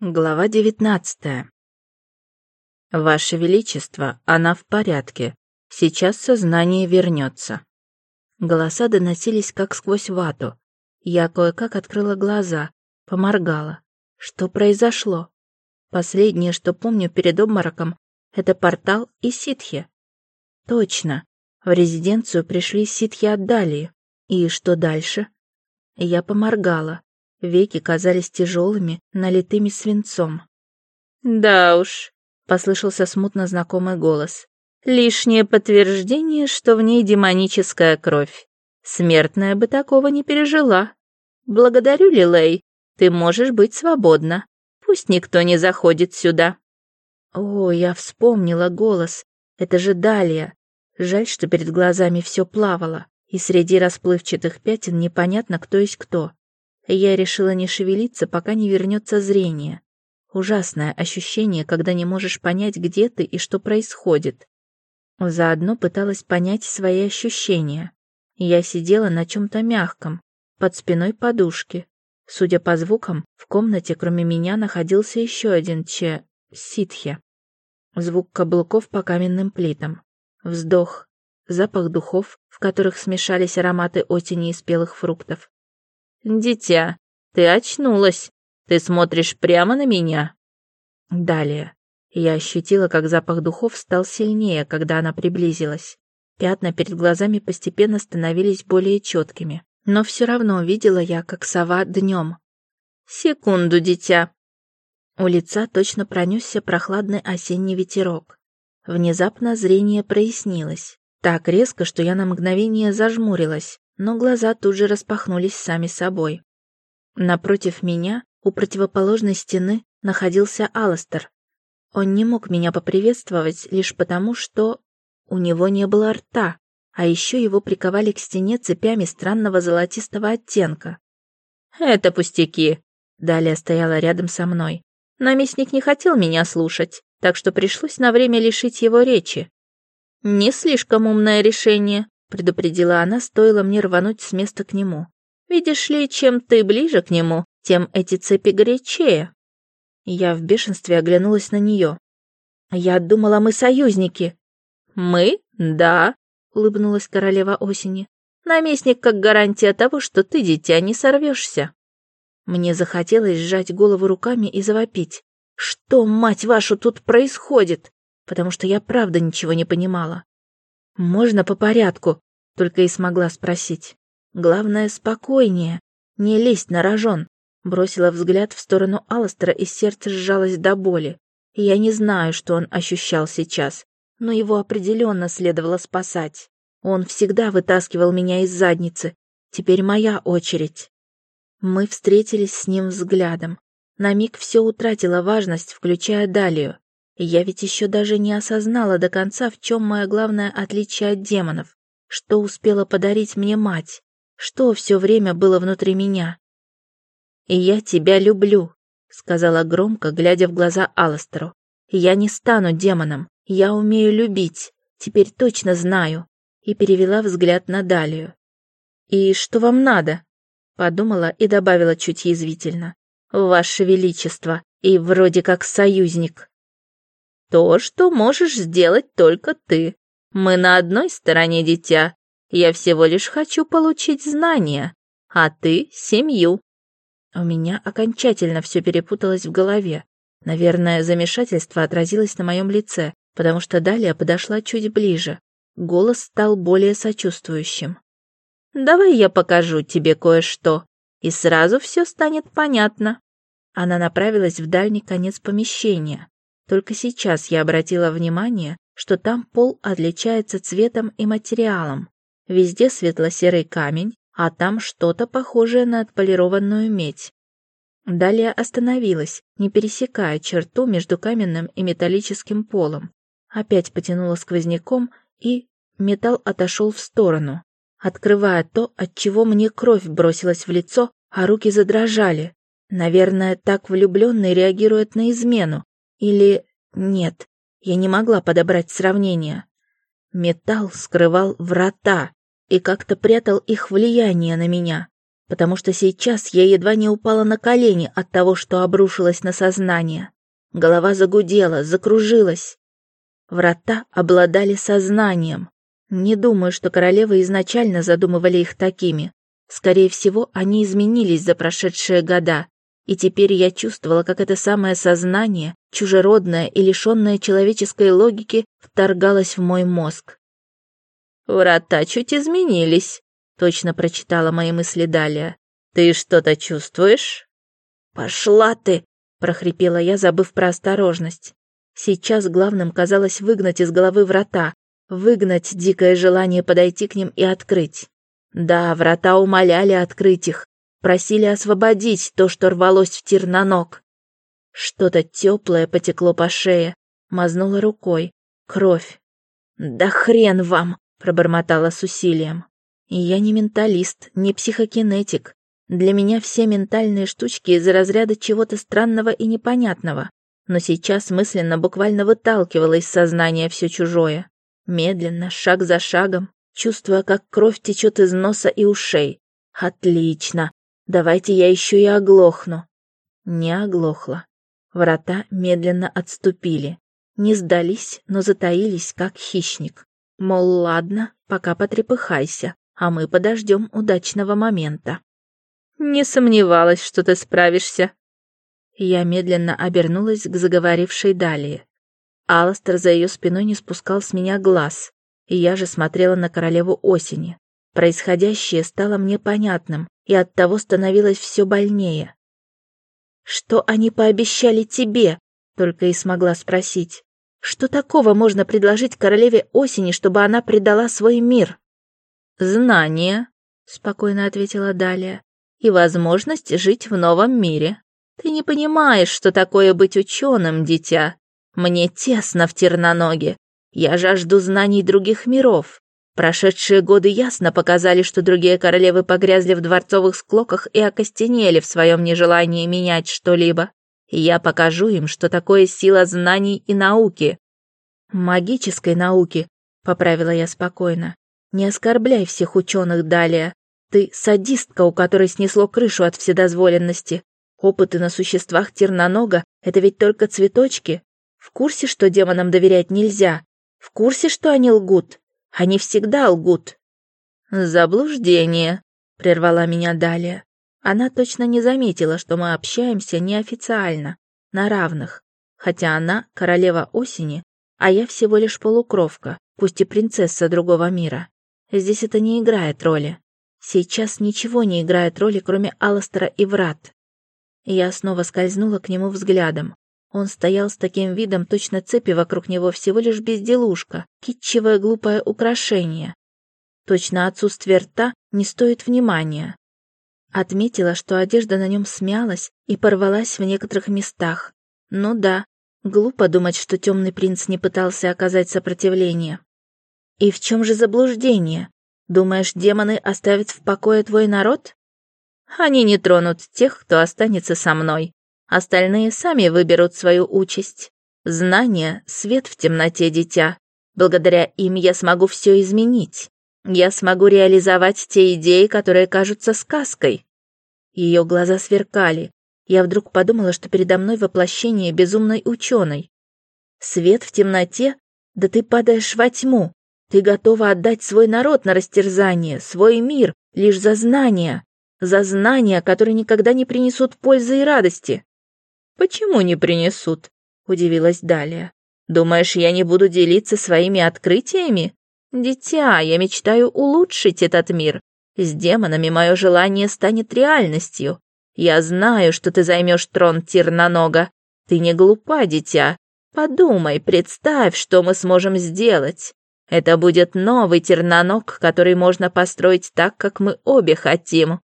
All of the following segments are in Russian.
Глава девятнадцатая. Ваше Величество, она в порядке. Сейчас сознание вернется. Голоса доносились как сквозь вату. Я кое-как открыла глаза, поморгала. Что произошло? Последнее, что помню перед обмороком, это портал и ситхи. Точно. В резиденцию пришли ситхи от Далии. И что дальше? Я поморгала. Веки казались тяжелыми, налитыми свинцом. «Да уж», — послышался смутно знакомый голос. «Лишнее подтверждение, что в ней демоническая кровь. Смертная бы такого не пережила. Благодарю, Лилей, ты можешь быть свободна. Пусть никто не заходит сюда». О, я вспомнила голос. Это же Далия. Жаль, что перед глазами все плавало, и среди расплывчатых пятен непонятно, кто есть кто. Я решила не шевелиться, пока не вернется зрение. Ужасное ощущение, когда не можешь понять, где ты и что происходит. Заодно пыталась понять свои ощущения. Я сидела на чем-то мягком, под спиной подушки. Судя по звукам, в комнате кроме меня находился еще один че... ситхи. Звук каблуков по каменным плитам. Вздох. Запах духов, в которых смешались ароматы осени и спелых фруктов. «Дитя, ты очнулась. Ты смотришь прямо на меня». Далее. Я ощутила, как запах духов стал сильнее, когда она приблизилась. Пятна перед глазами постепенно становились более четкими. Но все равно видела я, как сова днем. «Секунду, дитя». У лица точно пронесся прохладный осенний ветерок. Внезапно зрение прояснилось. Так резко, что я на мгновение зажмурилась но глаза тут же распахнулись сами собой. Напротив меня, у противоположной стены, находился Аластер. Он не мог меня поприветствовать лишь потому, что у него не было рта, а еще его приковали к стене цепями странного золотистого оттенка. «Это пустяки», — Далее стояла рядом со мной. Наместник не хотел меня слушать, так что пришлось на время лишить его речи. «Не слишком умное решение», предупредила она, стоило мне рвануть с места к нему. «Видишь ли, чем ты ближе к нему, тем эти цепи горячее». Я в бешенстве оглянулась на нее. «Я думала, мы союзники». «Мы? Да», — улыбнулась королева осени. «Наместник как гарантия того, что ты, дитя, не сорвешься». Мне захотелось сжать голову руками и завопить. «Что, мать вашу, тут происходит?» Потому что я правда ничего не понимала. «Можно по порядку?» — только и смогла спросить. «Главное, спокойнее, не лезть на рожон». Бросила взгляд в сторону Алластера, и сердце сжалось до боли. Я не знаю, что он ощущал сейчас, но его определенно следовало спасать. Он всегда вытаскивал меня из задницы. Теперь моя очередь. Мы встретились с ним взглядом. На миг все утратило важность, включая Далию. Я ведь еще даже не осознала до конца, в чем мое главное отличие от демонов. Что успела подарить мне мать? Что все время было внутри меня? «И я тебя люблю», — сказала громко, глядя в глаза Алластеру. «Я не стану демоном. Я умею любить. Теперь точно знаю». И перевела взгляд на Далию. «И что вам надо?» Подумала и добавила чуть язвительно. «Ваше Величество, и вроде как союзник». То, что можешь сделать только ты. Мы на одной стороне, дитя. Я всего лишь хочу получить знания, а ты — семью». У меня окончательно все перепуталось в голове. Наверное, замешательство отразилось на моем лице, потому что далее подошла чуть ближе. Голос стал более сочувствующим. «Давай я покажу тебе кое-что, и сразу все станет понятно». Она направилась в дальний конец помещения, только сейчас я обратила внимание, что там пол отличается цветом и материалом. Везде светло-серый камень, а там что-то похожее на отполированную медь. Далее остановилась, не пересекая черту между каменным и металлическим полом. Опять потянула сквозняком, и металл отошел в сторону, открывая то, от чего мне кровь бросилась в лицо, а руки задрожали. Наверное, так влюбленный реагирует на измену, или нет, я не могла подобрать сравнение. Металл скрывал врата и как-то прятал их влияние на меня. потому что сейчас я едва не упала на колени от того, что обрушилось на сознание. Голова загудела, закружилась. Врата обладали сознанием. Не думаю, что королевы изначально задумывали их такими. Скорее всего, они изменились за прошедшие года, и теперь я чувствовала, как это самое сознание, чужеродное и лишенное человеческой логики, вторгалось в мой мозг. «Врата чуть изменились», — точно прочитала мои мысли Далия. «Ты что-то чувствуешь?» «Пошла ты!» — прохрипела я, забыв про осторожность. Сейчас главным казалось выгнать из головы врата, выгнать дикое желание подойти к ним и открыть. Да, врата умоляли открыть их, Просили освободить то, что рвалось в тир на ног. Что-то теплое потекло по шее, мазнула рукой. Кровь. «Да хрен вам!» — пробормотала с усилием. Я не менталист, не психокинетик. Для меня все ментальные штучки из разряда чего-то странного и непонятного. Но сейчас мысленно буквально выталкивала из сознания все чужое. Медленно, шаг за шагом, чувствуя, как кровь течет из носа и ушей. Отлично. Давайте я еще и оглохну. Не оглохла. Врата медленно отступили. Не сдались, но затаились, как хищник. Мол, ладно, пока потрепыхайся, а мы подождем удачного момента. Не сомневалась, что ты справишься. Я медленно обернулась к заговорившей далее. Аластер за ее спиной не спускал с меня глаз, и я же смотрела на королеву осени. Происходящее стало мне понятным, и оттого становилось все больнее. «Что они пообещали тебе?» — только и смогла спросить. «Что такого можно предложить королеве осени, чтобы она предала свой мир?» «Знание», — спокойно ответила Далия, «и возможность жить в новом мире. Ты не понимаешь, что такое быть ученым, дитя. Мне тесно в терноноге. Я жажду знаний других миров. Прошедшие годы ясно показали, что другие королевы погрязли в дворцовых склоках и окостенели в своем нежелании менять что-либо. И я покажу им, что такое сила знаний и науки. Магической науки, поправила я спокойно. Не оскорбляй всех ученых далее. Ты садистка, у которой снесло крышу от вседозволенности. Опыты на существах тернонога — это ведь только цветочки. В курсе, что демонам доверять нельзя? В курсе, что они лгут? Они всегда лгут». «Заблуждение», — прервала меня далее. Она точно не заметила, что мы общаемся неофициально, на равных, хотя она королева осени, а я всего лишь полукровка, пусть и принцесса другого мира. Здесь это не играет роли. Сейчас ничего не играет роли, кроме Алластера и врат. Я снова скользнула к нему взглядом. Он стоял с таким видом, точно цепи вокруг него всего лишь безделушка, китчевое глупое украшение. Точно отсутствие рта не стоит внимания. Отметила, что одежда на нем смялась и порвалась в некоторых местах. Ну да, глупо думать, что темный принц не пытался оказать сопротивление. И в чем же заблуждение? Думаешь, демоны оставят в покое твой народ? Они не тронут тех, кто останется со мной, Остальные сами выберут свою участь. Знания — свет в темноте, дитя. Благодаря им я смогу все изменить. Я смогу реализовать те идеи, которые кажутся сказкой. Ее глаза сверкали. Я вдруг подумала, что передо мной воплощение безумной ученой. Свет в темноте? Да ты падаешь во тьму. Ты готова отдать свой народ на растерзание, свой мир, лишь за знания. За знания, которые никогда не принесут пользы и радости. «Почему не принесут?» — удивилась Далия. «Думаешь, я не буду делиться своими открытиями? Дитя, я мечтаю улучшить этот мир. С демонами мое желание станет реальностью. Я знаю, что ты займешь трон Тирнонога. Ты не глупа, дитя. Подумай, представь, что мы сможем сделать. Это будет новый Терноног, который можно построить так, как мы обе хотим».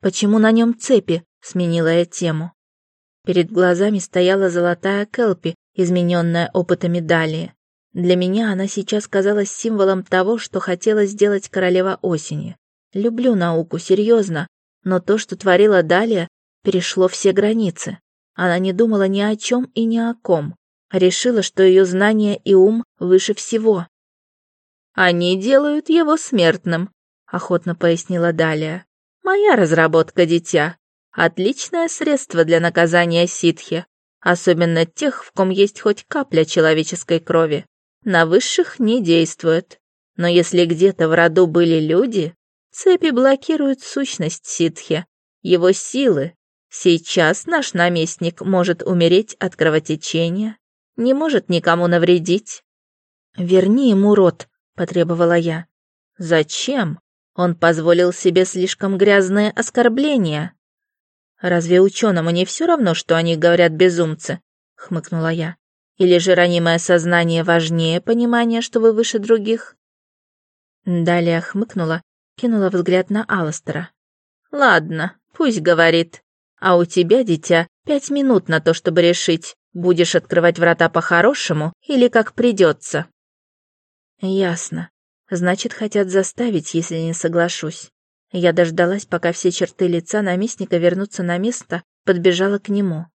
«Почему на нем цепи?» — сменила я тему. Перед глазами стояла золотая Келпи, измененная опытами далее. Для меня она сейчас казалась символом того, что хотела сделать королева осени. Люблю науку, серьезно, но то, что творила Далия, перешло все границы. Она не думала ни о чем и ни о ком, решила, что ее знания и ум выше всего. «Они делают его смертным», — охотно пояснила Далия. Моя разработка, дитя. Отличное средство для наказания ситхи, особенно тех, в ком есть хоть капля человеческой крови. На высших не действует. Но если где-то в роду были люди, цепи блокируют сущность ситхи, его силы. Сейчас наш наместник может умереть от кровотечения, не может никому навредить. «Верни ему рот», — потребовала я. «Зачем? Он позволил себе слишком грязные оскорбления». «Разве ученому не все равно, что они говорят безумцы?» — хмыкнула я. «Или же ранимое сознание важнее понимания, что вы выше других?» Далее хмыкнула, кинула взгляд на Алластера. «Ладно, пусть говорит. А у тебя, дитя, пять минут на то, чтобы решить, будешь открывать врата по-хорошему или как придется. Ясно. Значит, хотят заставить, если не соглашусь. Я дождалась, пока все черты лица наместника вернутся на место, подбежала к нему.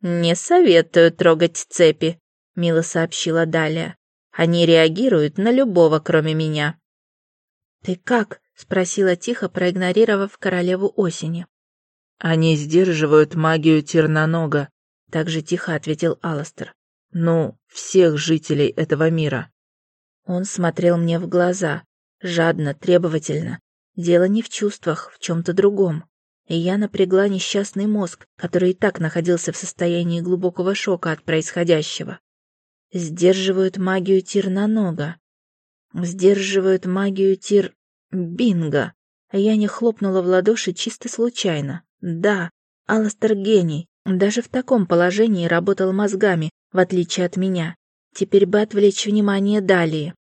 «Не советую трогать цепи», — мило сообщила Далия. «Они реагируют на любого, кроме меня». «Ты как?» — спросила тихо, проигнорировав королеву осени. «Они сдерживают магию Тернонога», — также тихо ответил Аластер. «Ну, всех жителей этого мира». Он смотрел мне в глаза, жадно, требовательно, Дело не в чувствах, в чем-то другом. И я напрягла несчастный мозг, который и так находился в состоянии глубокого шока от происходящего. Сдерживают магию Тирнонога. Сдерживают магию Тир... Бинго. Я не хлопнула в ладоши чисто случайно. Да, Аластер гений. Даже в таком положении работал мозгами, в отличие от меня. Теперь бы отвлечь внимание далее.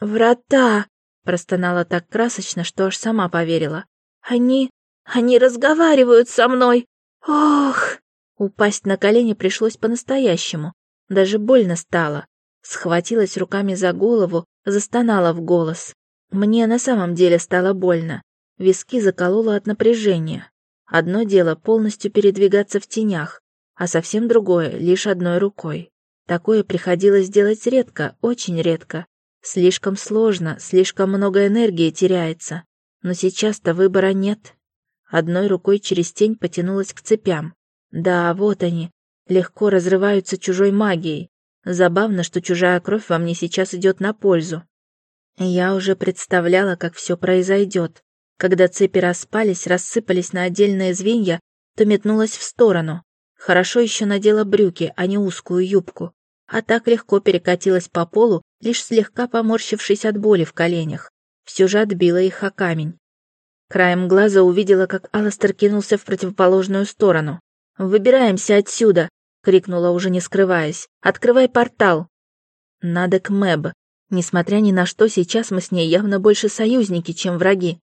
«Врата!» Простонала так красочно, что аж сама поверила. «Они... они разговаривают со мной! Ох!» Упасть на колени пришлось по-настоящему. Даже больно стало. Схватилась руками за голову, застонала в голос. Мне на самом деле стало больно. Виски закололо от напряжения. Одно дело полностью передвигаться в тенях, а совсем другое — лишь одной рукой. Такое приходилось делать редко, очень редко. Слишком сложно, слишком много энергии теряется. Но сейчас-то выбора нет. Одной рукой через тень потянулась к цепям. Да, вот они. Легко разрываются чужой магией. Забавно, что чужая кровь во мне сейчас идет на пользу. Я уже представляла, как все произойдет. Когда цепи распались, рассыпались на отдельные звенья, то метнулась в сторону. Хорошо еще надела брюки, а не узкую юбку а так легко перекатилась по полу, лишь слегка поморщившись от боли в коленях. Все же отбила их о камень. Краем глаза увидела, как Аластер кинулся в противоположную сторону. «Выбираемся отсюда!» — крикнула уже не скрываясь. «Открывай портал!» «Надо к Мэб. Несмотря ни на что, сейчас мы с ней явно больше союзники, чем враги».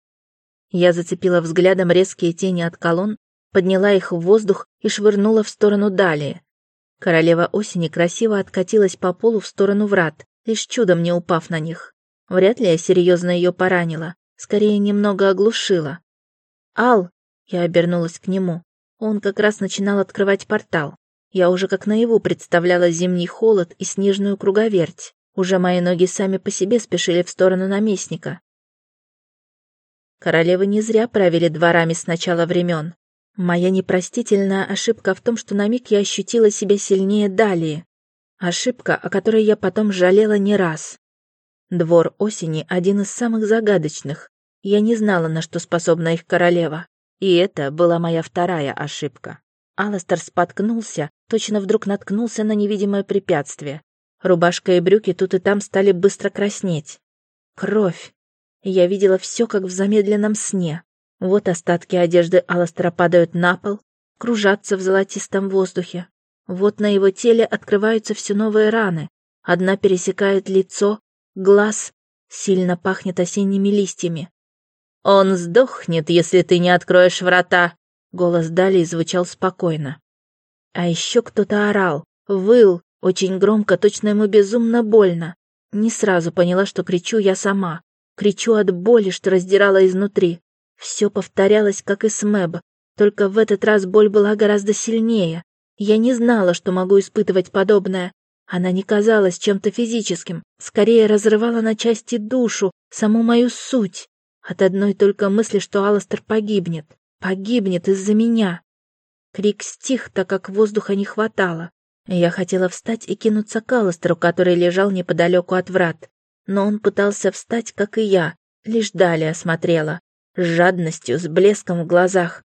Я зацепила взглядом резкие тени от колонн, подняла их в воздух и швырнула в сторону далее. Королева осени красиво откатилась по полу в сторону врат, лишь чудом не упав на них. Вряд ли я серьезно ее поранила, скорее немного оглушила. «Ал!» — я обернулась к нему. Он как раз начинал открывать портал. Я уже как наяву представляла зимний холод и снежную круговерть. Уже мои ноги сами по себе спешили в сторону наместника. Королевы не зря правили дворами с начала времен. Моя непростительная ошибка в том, что на миг я ощутила себя сильнее далее. Ошибка, о которой я потом жалела не раз. Двор осени — один из самых загадочных. Я не знала, на что способна их королева. И это была моя вторая ошибка. Аластер споткнулся, точно вдруг наткнулся на невидимое препятствие. Рубашка и брюки тут и там стали быстро краснеть. Кровь. Я видела все, как в замедленном сне. Вот остатки одежды Аластера падают на пол, кружатся в золотистом воздухе. Вот на его теле открываются все новые раны. Одна пересекает лицо, глаз, сильно пахнет осенними листьями. «Он сдохнет, если ты не откроешь врата!» Голос Дали звучал спокойно. А еще кто-то орал, выл, очень громко, точно ему безумно больно. Не сразу поняла, что кричу я сама. Кричу от боли, что раздирала изнутри. Все повторялось, как и с Мэб, только в этот раз боль была гораздо сильнее. Я не знала, что могу испытывать подобное. Она не казалась чем-то физическим, скорее разрывала на части душу, саму мою суть. От одной только мысли, что Алластер погибнет. Погибнет из-за меня. Крик стих, так как воздуха не хватало. Я хотела встать и кинуться к Алластеру, который лежал неподалеку от врат. Но он пытался встать, как и я, лишь далее смотрела, с жадностью, с блеском в глазах.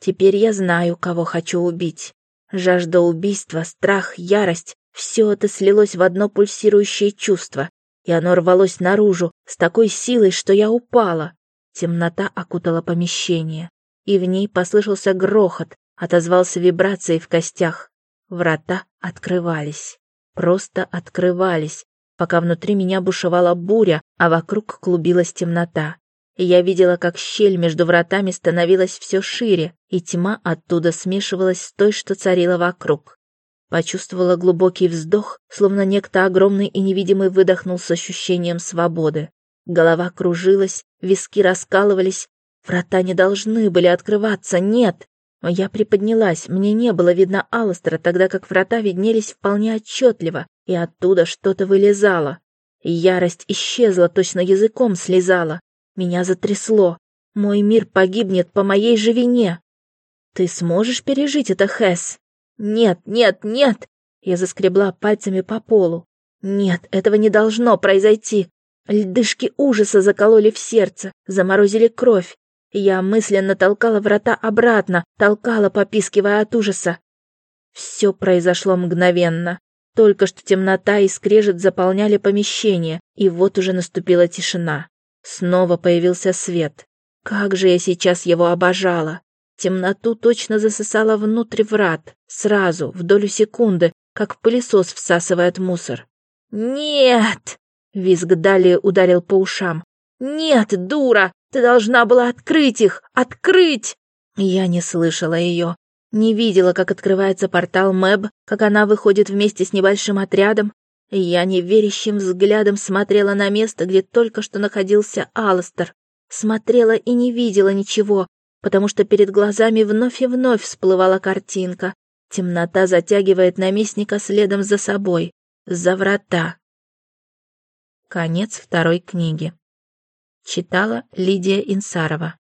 Теперь я знаю, кого хочу убить. Жажда убийства, страх, ярость — все это слилось в одно пульсирующее чувство, и оно рвалось наружу с такой силой, что я упала. Темнота окутала помещение, и в ней послышался грохот, отозвался вибрацией в костях. Врата открывались, просто открывались, пока внутри меня бушевала буря, а вокруг клубилась темнота. Я видела, как щель между вратами становилась все шире, и тьма оттуда смешивалась с той, что царила вокруг. Почувствовала глубокий вздох, словно некто огромный и невидимый выдохнул с ощущением свободы. Голова кружилась, виски раскалывались. Врата не должны были открываться, нет. Я приподнялась, мне не было видно Алластера, тогда как врата виднелись вполне отчетливо, и оттуда что-то вылезало. Ярость исчезла, точно языком слезала. Меня затрясло. Мой мир погибнет по моей же вине. Ты сможешь пережить это, Хэс? «Нет, нет, нет!» Я заскребла пальцами по полу. «Нет, этого не должно произойти!» Льдышки ужаса закололи в сердце, заморозили кровь. Я мысленно толкала врата обратно, толкала, попискивая от ужаса. Все произошло мгновенно. Только что темнота и скрежет заполняли помещение, и вот уже наступила тишина. Снова появился свет. Как же я сейчас его обожала! Темноту точно засосала внутрь врат, сразу, в долю секунды, как пылесос всасывает мусор. «Нет!» — визг далее ударил по ушам. «Нет, дура! Ты должна была открыть их! Открыть!» Я не слышала ее. Не видела, как открывается портал Мэб, как она выходит вместе с небольшим отрядом. Я неверящим взглядом смотрела на место, где только что находился Алластер. Смотрела и не видела ничего, потому что перед глазами вновь и вновь всплывала картинка. Темнота затягивает наместника следом за собой, за врата. Конец второй книги. Читала Лидия Инсарова.